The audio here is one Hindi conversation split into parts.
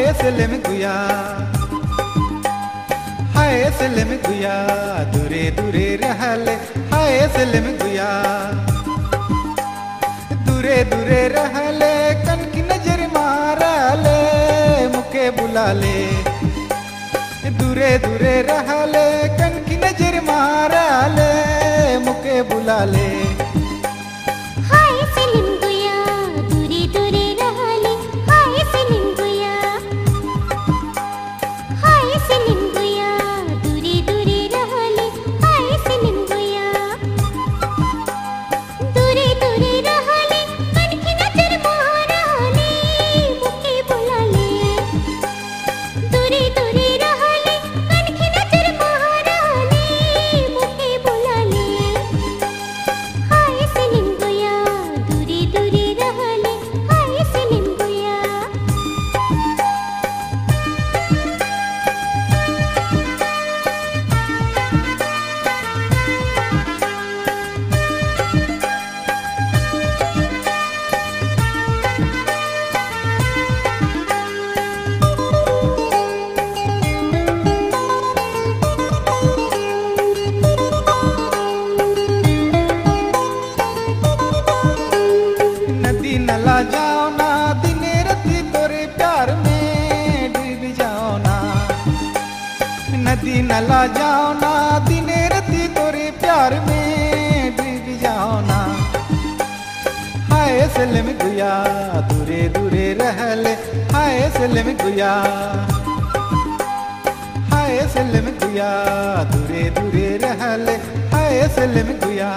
Haye selim guya Haye selim guya Dure dure rahale Haye selim guya Dure dure rahale Kan ki najar marale Muke bulale Dure dure rahale Kan ki najar marale Muke bulale नला जाओ ना, दिने तोरे प्यार में डूब जाओ ना। नदी नला जाओ ना, दिने तोरे प्यार में डूब जाओ ना। हाय सलम गुया, दूरे दूरे रहले हाय सलम गुया, हाय सलम गुया, दूरे दूरे रहले हाय सलम गुया।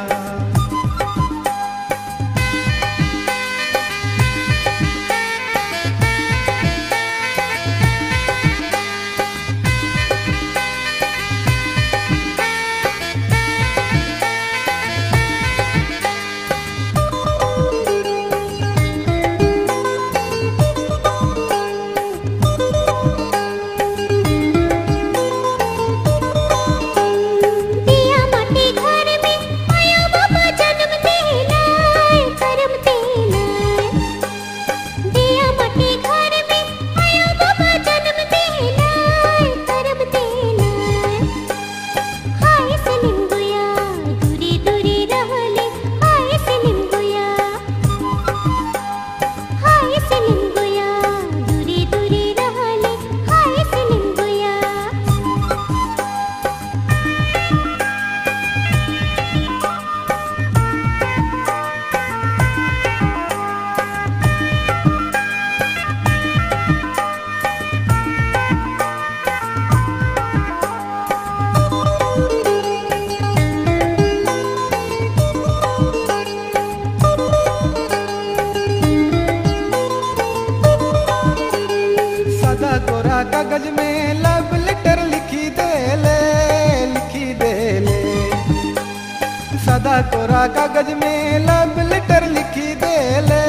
गोरा कागज़ में लब लेटर लिखी दे ले,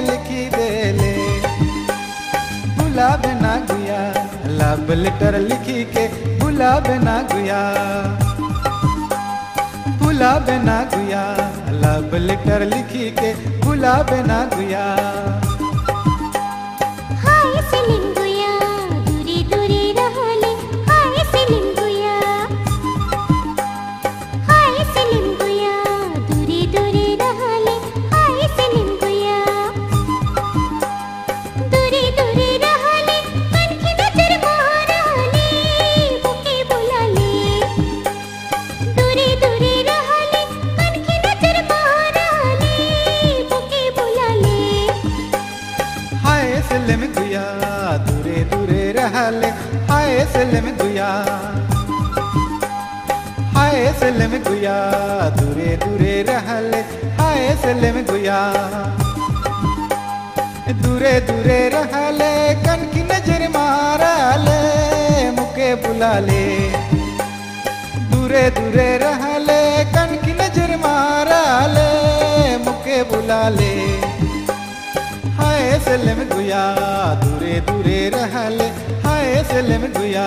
लिखी दे ले। भुला बिना गुया, लब लेटर लिखी के भुला बिना गुया। भुला बिना गुया, लब लेटर लिखी के भुला बिना गुया। सलम गुया दूरे दूरे रहले। हाय सलम गुया हाय सलम गुया दूरे दूरे रहले। हाय सलम गुया दूरे दूरे रहले, कन की नज़र मारले, मुके बुलाले। दूरे दूरे रहले, कन की नज़र मारले, मुके बुलाले। हाय सलम गुया दूरे दूरे रहले हाय सलम गुया।